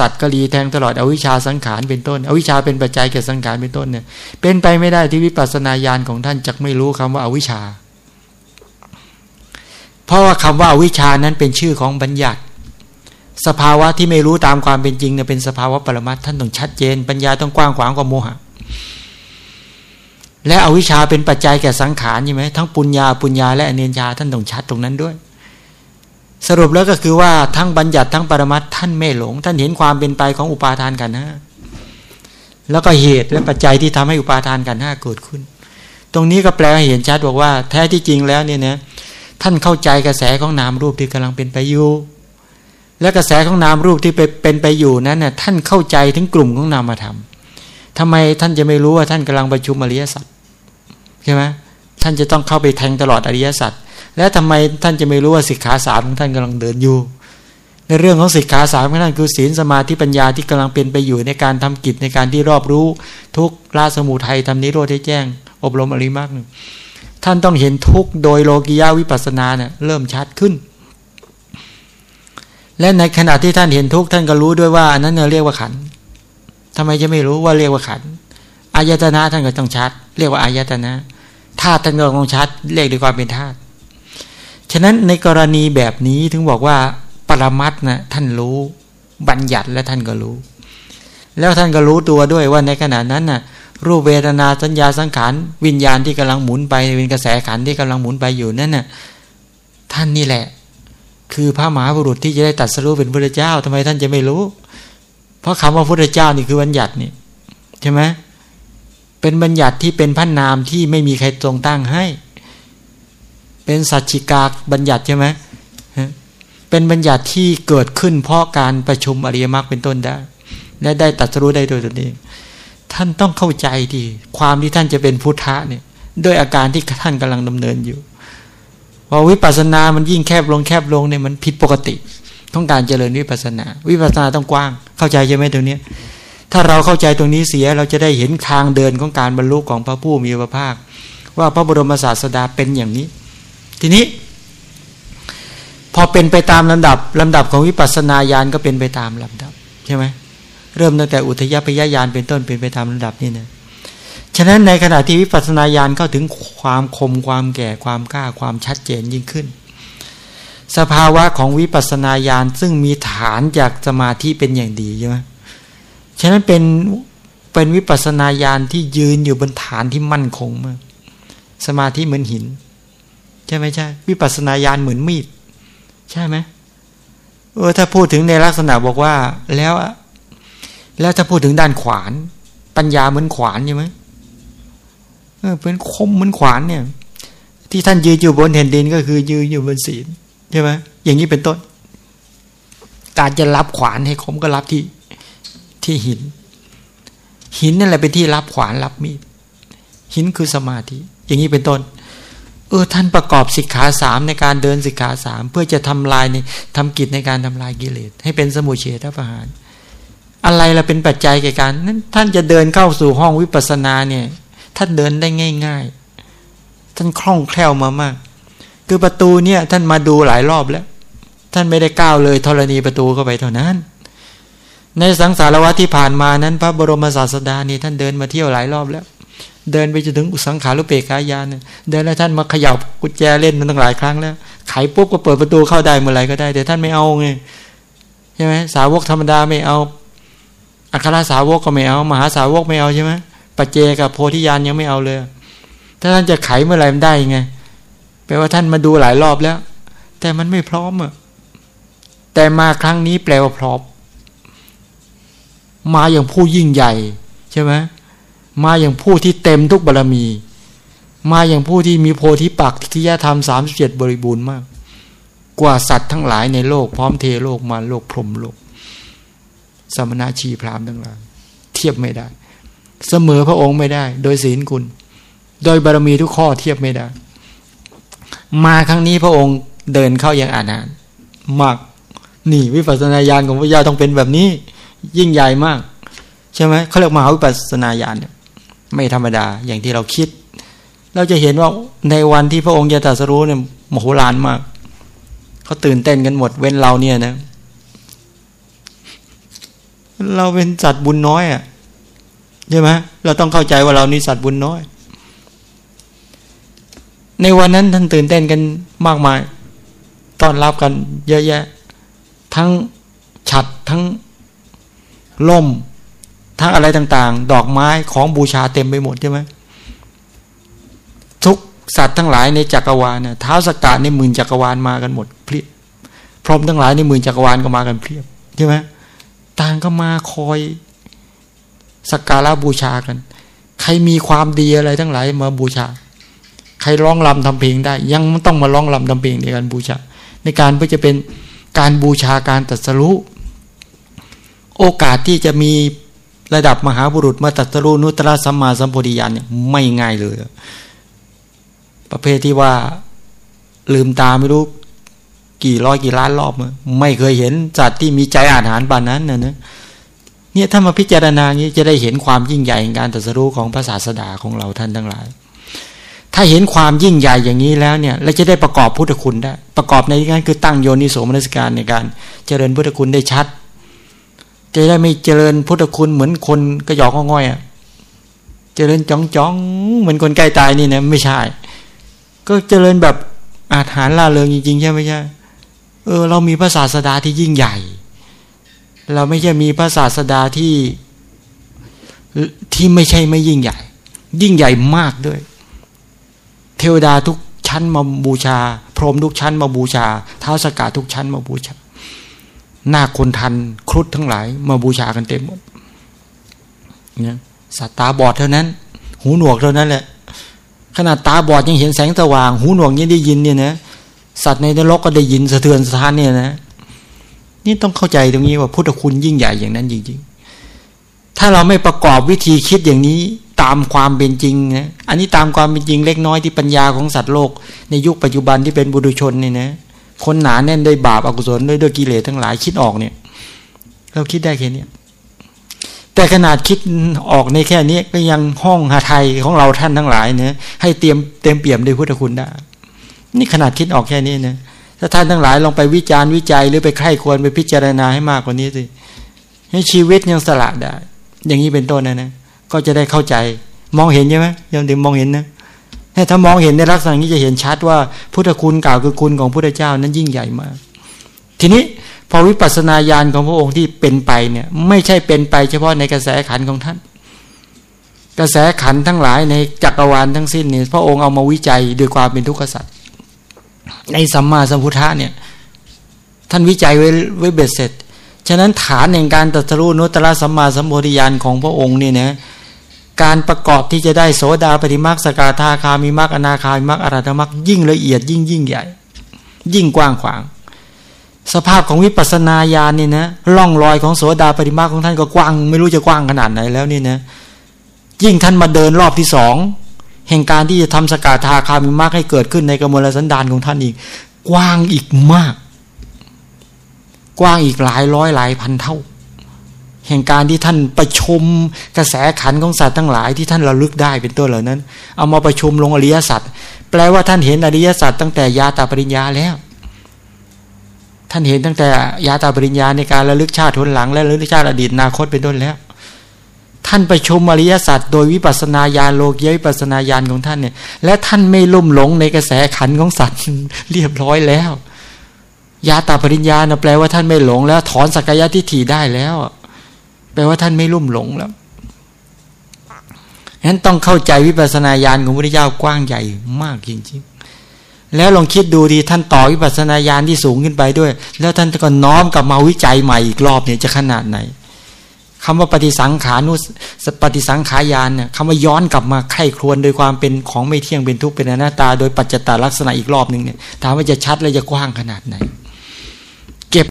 สัตว์กรีแทงตลอดอวิชชาสังขารเป็นต้น อวิชชาเป็นปัจจัยแก่สังขารเป็นต้นเนี่ยเป็นไปไม่ได้ที่วิปัสสนาญาณของท่านจะไม่รู้คำว่าอวิชชา เพราะว่าคำว่าอวิชชานั้นเป็นชื่อของบัญญัติ สภาวะที่ไม่รู้ตามความเป็นจริงเนี่ยเป็นสภาวะปรมัตท่านต้องชัดเจน ปัญญาต้องกว้างขวางกว่าโมหะ และอวิชชาเป็นปัจจัยแก่สังขารใช่ไหมทั้งปุญญาปุญญาและอเนียญาท่านต้องชัดตรงนั้นด้วย สรุปแล้วก็คือว่าทั้งบัญญัติทั้งปรมัตท่านไม่หลง ท่านเห็นความเป็นไปของอุปาทานกันนะแล้วก็เหตุและปัจจัยที่ทำให้อุปาทานกันห้าเกิดขึ้น ตรงนี้ก็แปลให้เห็นชัดบอกว่า แท้ที่จริงแล้วเนี่ยนะท่านเข้าใจกระแสของนามรูปที่กำลังเป็นไปอยู่และกระแสของนามรูปที่เป็นไปอยู่นั้นน่ยท่านเข้าใจถึงกลุ่มของนามธรรมทำไมท่านจะไม่รู้ว่าท่านกำลังประชุมอริยสัจใช่ไหมท่านจะต้องเข้าไปแทงตลอดอริยสัจ แล้วทำไมท่านจะไม่รู้ว่าสิกขาสามของท่านกำลังเดินอยู่ ในเรื่องของสิกขาสามของท่านคือศีลสมาธิปัญญาที่กำลังเป็นไปอยู่ในการทำกิจในการที่รอบรู้ทุกราสมุทัยทำนิโรธให้แจ้ง อบรมอริมักหนึ่งท่านต้องเห็นทุกโดยโลกิยาวิปัสนาเนี่ยเริ่มชัดขึ้น และในขณะที่ท่านเห็นทุกท่านก็รู้ด้วยว่าอันนั้นเรียกว่าขันทำไมจะไม่รู้ว่าเรียกว่าขันอายตนะท่านก็ต้องชัด เรียกว่าอายตนะธาตุท่านก็ต้องชัดเรียกด้วยความเป็นธาตุ ฉะนั้นในกรณีแบบนี้ถึงบอกว่า ปรมัตนะท่านรู้บัญญัติและท่านก็รู้ แล้วท่านก็รู้ตัวด้วยว่าในขณะนั้นน่ะรูปเวทนาสัญญาสังขารวิญญาณที่กำลังหมุนไปเป็นกระแสขันที่กำลังหมุนไปอยู่นั่นน่ะท่านนี่แหละ คือพระมหาบุรุษที่จะได้ตัดสรุปเป็นพระเจ้าทำไมท่านจะไม่รู้ เพราะคำว่าพระเจ้านี่คือบัญญัตินี่ใช่ไหมเป็นบัญญัติที่เป็นพันนามที่ไม่มีใครตรงตั้งให้ เป็นสัจจิกาบัญญัติใช่ไหมเป็นบัญญัติที่เกิดขึ้นเพราะการประชุมอริยมรรคเป็นต้นได้ และได้ตัดรู้ได้โดยตนเองท่านต้องเข้าใจดีความที่ท่านจะเป็นพุทธะเนี่ยด้วยอาการที่ท่านกำลังดำเนินอยู่พอวิปัสสนา มันยิ่งแคบลงแคบลงเนี่ยมันผิดปกติ ต้องการเจริญวิปัสสนา วิปัสสนาต้องกว้าง เข้าใจใช่ไหมตรงนี้ถ้าเราเข้าใจตรงนี้เสียเราจะได้เห็นทางเดินของการบรรลุของพระผู้มีพระภาค ว่าพระบรมศาสดาเป็นอย่างนี้ ทีนี้ พอเป็นไปตามลำดับลำดับของวิปัสสนาญาณก็เป็นไปตามลำดับใช่ไหมเริ่มตั้งแต่อุทยพยญาณเป็นต้นเป็นไปตามลำดับนี่นะฉะนั้นในขณะที่วิปัสสนาญาณเข้าถึงความคมความแก่ความกล้าความชัดเจนยิ่งขึ้น สภาวะของวิปัสสนาญาณซึ่งมีฐานจากสมาธิเป็นอย่างดีใช่ไหมฉะนั้นเป็นเป็นวิปัสสนาญาณที่ยืนอยู่บนฐานที่มั่นคงมาก สมาธิเหมือนหิน ใช่ไหมใช่วิปัสนาญาณเหมือนมีด ใช่ไหมเออถ้าพูดถึงในลักษณะบอกว่าแล้ว แล้วถ้าพูดถึงด้านขวาน ปัญญาเหมือนขวานใช่ไหมเออเป็นคมเหมือนขวานเนี่ย ที่ท่านยืนอยู่บนแผ่นดินก็คือยืนอยู่บนศีลใช่ไหมอย่างนี้เป็นต้น การจะรับขวานให้คมก็รับที่ที่หิน หินนั่นแหละเป็นที่รับขวานรับมีดหินคือสมาธิ อย่างนี้เป็นต้น ออท่านประกอบสิกขาสามในการเดินสิกขาสามเพื่อจะทำลายในทำกิจในการทำลายกิเลสให้เป็นสมุเฉทประหาร อะไรละเป็นปัจจัยแก่การนั้นท่านจะเดินเข้าสู่ห้องวิปัสสนาเนี่ยท่านเดินได้ง่าย ๆ ท่านคล่องแคล่วมามาก คือประตูเนี่ยท่านมาดูหลายรอบแล้ว ท่านไม่ได้ก้าวเลยธรณีประตูเข้าไปเท่านั้น ในสังสารวัตที่ผ่านมานั้น พระบรมศาสดานี่ท่านเดินมาเที่ยวหลายรอบแล้ว เดินไปจนถึงอุสังขารุเปกายานเดินแล้วท่านมาเขย่ากุญแจเล่นมันตั้งหลายครั้งแล้วไขปุ๊บก็เปิดประตูเข้าได้เมื่อไหร่ก็ได้ แต่ท่านไม่เอาไงใช่ไหมสาวกธรรมดาไม่เอาอัครสาวกก็ไม่เอา มหาสาวกไม่เอาใช่ไหมปัจเจกับโพธิญาณยังไม่เอาเลย ถ้าท่านจะไขเมื่อไหร่มันได้ไงแปลว่าท่านมาดูหลายรอบแล้ว แต่มันไม่พร้อมอะแต่มาครั้งนี้แปลว่าพร้อมมาอย่างผู้ยิ่งใหญ่ใช่ไหม มาอย่างผู้ที่เต็มทุกบารรมี มาอย่างผู้ที่มีโพธิปักทิยธรรมสามสิบเจ็ดบริบูรณ์มาก กว่าสัตว์ทั้งหลายในโลก พร้อมเทโลกมาโลกพรมโลก สมณะชีพรามทั้งหลาย เทียบไม่ได้ เสมอพระองค์ไม่ได้ โดยศีลคุณ โดยบารมีทุกข้อเทียบไม่ได้ มาครั้งนี้พระองค์เดินเข้าอย่างอานานมากนี่วิปัสสนาญาณของพระเจ้าต้องเป็นแบบนี้ ยิ่งใหญ่มาก ใช่ไหมเขาเรียกมหาวิปัสสนาญาณเนี่ย ไม่ธรรมดาอย่างที่เราคิด เราจะเห็นว่าในวันที่พระองค์จะตรัสรู้เนี่ยมโหฬารมากเขาตื่นเต้นกันหมดเว้นเราเนี่ยนะ เราเป็นสัตว์บุญน้อยอะใช่ไหมเราต้องเข้าใจว่าเรานี่สัตว์บุญน้อย ในวันนั้นท่านตื่นเต้นกันมากมายต้อนรับกันเยอะแยะ ทั้งฉัดทั้งล่ม ทั้งอะไรต่างๆ ดอกไม้ของบูชาเต็มไปหมดใช่ไหมทุกสัตว์ทั้งหลายในจักรวาลเนี่ยเท้าสกัดในหมื่นจักรวาลมากันหมดเพียบพรหมทั้งหลายในหมื่นจักรวาลก็มากันเพียบใช่ไหมต่างก็มาคอยสักการะบูชากัน ใครมีความดีอะไรทั้งหลายมาบูชา ใครร้องลำทำเพลงได้ ยังต้องมาร้องลำทำเพลงในการบูชา ในการเพื่อจะเป็นการบูชาการตัดสรุโอกาสที่จะมี ระดับมหาบุรุษมาตัดสรุนุตระสัมมาสัมโพธิญาณเนี่ยไม่ง่ายเลย ประเภทที่ว่าลืมตาไม่รู้กี่ร้อยกี่ล้านรอบไม่เคยเห็นจัตที่มีใจอาหารปานนั้นนะนะเนี่ยถ้ามาพิจารณานี้จะได้เห็นความยิ่งใหญ่การตรัสรู้ของพระศาสดาของเราท่านทั้งหลาย ถ้าเห็นความยิ่งใหญ่อย่างนี้แล้วเนี่ยเราจะได้ประกอบพุทธคุณได้ ประกอบในที่นั้นคือตั้งโยนิโสมนสการในการ เจริญพุทธคุณได้ชัด จะได้ไม่เจริญพุทธคุณเหมือนคนกระยอกง่อยอะ เจริญจ้องจ้องเหมือนคนใกล้ตายนี่นะไม่ใช่ ก็เจริญแบบอาหารล่าเริงจริงๆใช่ไหมใช่เออ เรามีพระศาสดาที่ยิ่งใหญ่ เราไม่ใช่มีพระศาสดาที่ที่ไม่ใช่ไม่ยิ่งใหญ่ ยิ่งใหญ่มากด้วย เทวดาทุกชั้นมาบูชา พรหมทุกชั้นมาบูชาเท้าสกาทุกชั้นมาบูชา หน้าคนทันครุฑทั้งหลาย มาบูชากันเต็มหมดเนี่ยสัตตาบอดเท่านั้น หูหนวกเท่านั้นแหละขนาดตาบอดยังเห็นแสงสว่าง หูหนวกยังได้ยินเนี่ยนะสัตว์ในนรกก็ได้ยินสะเทือนสะท้านเนี่ยนะ นี่ต้องเข้าใจตรงนี้ว่าพุทธคุณยิ่งใหญ่อย่างนั้นจริงๆ ถ้าเราไม่ประกอบวิธีคิดอย่างนี้ตามความเป็นจริงนะอันนี้ตามความเป็นจริงเล็กน้อยที่ปัญญาของสัตว์โลก ในยุคปัจจุบันที่เป็นบุรุชนเนี่ยนะ คนหนาแน่นด้วยบาปอกุศลด้วยด้วยกิเลสทั้งหลายคิดออกเนี่ย เราคิดได้แค่นี้แต่ขนาดคิดออกในแค่นี้ก็ยังห้องหาไทยของเราท่านทั้งหลายเนี่ยให้เตรียมเต็มเปี่ยมด้วยพุทธคุณได้ นี่ขนาดคิดออกแค่นี้นะถ้าท่านทั้งหลายลองไปวิจารณ์วิจัยหรือไปใคร่ควรไปพิจารณาให้มากกว่านี้สิให้ชีวิตยังสละได้ อย่างนี้เป็นต้นนะนะก็จะได้เข้าใจ มองเห็นใช่ไหมยังถึงมองเห็นนะ ถ้ามองเห็นในลักษณะนี้จะเห็นชัดว่าพุทธคุณกล่าวคือคุณของพระเจ้านั้นยิ่งใหญ่มาก ทีนี้พอวิปัสสนาญาณของพระองค์ที่เป็นไปเนี่ยไม่ใช่เป็นไปเฉพาะในกระแสขันของท่าน กระแสขันทั้งหลายในจักรวาลทั้งสิ้นเนี่ยพระองค์เอามาวิจัยด้วยความเป็นทุกข์สัตว์ในสัมมาสัมพุทธะเนี่ยท่านวิจัยไว้ไว้เบ็ดเสร็จ ฉะนั้นฐานแห่งการตรัสรู้นุตตะสัมมาสัมโพธิญาณของพระองค์เนี่ยนะ การประกอบที่จะได้โสดาปฏิมาคสกาธาคามีมรรคอนาคามีมรรคอรัตมรรคยิ่งละเอียดยิ่งยิ่งใหญ่ ยิ่งกว้างขวาง สภาพของวิปัสสนาญาณนี่นะล่องรอยของโสดาปฏิมาของท่านก็กว้าง ไม่รู้จะกว้างขนาดไหนแล้วนี่นะยิ่งท่านมาเดินรอบที่สองแห่งการที่จะทำสกาธาคามิมากให้เกิดขึ้นในกมลสันดานของท่านอีก กว้างอีกมาก กว้างอีกหลายร้อยหลายพันเท่า แห่งการที่ท่านประชุมกระแสขันของสัตว์ทั้งหลายที่ท่านระลึกได้เป็นตัวเหล่านั้น เอามาประชุมลงอริยสัจแปลว่าท่านเห็นอริยสัจตั้งแต่ยาตาปริญญาแล้ว ท่านเห็นตั้งแต่ยาตาปริญญาในการระลึกชาติทุนหลัง และระลึกชาติอดีตนาคตเป็นต้นแล้ว ท่านไปชมอริยสัจโดยวิปัสนาญาณโลกยวิปัสนาญาณของท่านเนี่ย และท่านไม่ลุ่มหลงในกระแสขันของสัตว์เรียบร้อยแล้วยาตาปริญญานะแปลว่าท่านไม่หลงแล้ว ถอนสักยะทิฏฐิได้แล้ว แปลว่าท่านไม่ลุ่มหลงแล้วฉะนั้นต้องเข้าใจวิปัสนาญาณของพระพุทธเจ้ากว้างใหญ่มากจริงๆ แล้วลองคิดดูดีท่านต่อวิปัสนาญาณที่สูงขึ้นไปด้วย แล้วท่านก็น้อมกลับมาวิจัยใหม่อีกรอบเนี่ยจะขนาดไหนคำว่าปฏิสังขานุสปฏิสังขายานเนี่ยคำว่าย้อนกลับมาไข้ครวนโดยความเป็นของไม่เที่ยงเป็นทุกข์เป็นอนัตตา โดยปัจจตาลักษณะอีกรอบหนึ่งเนี่ยถามว่าจะชัดและจะกว้างขนาดไหน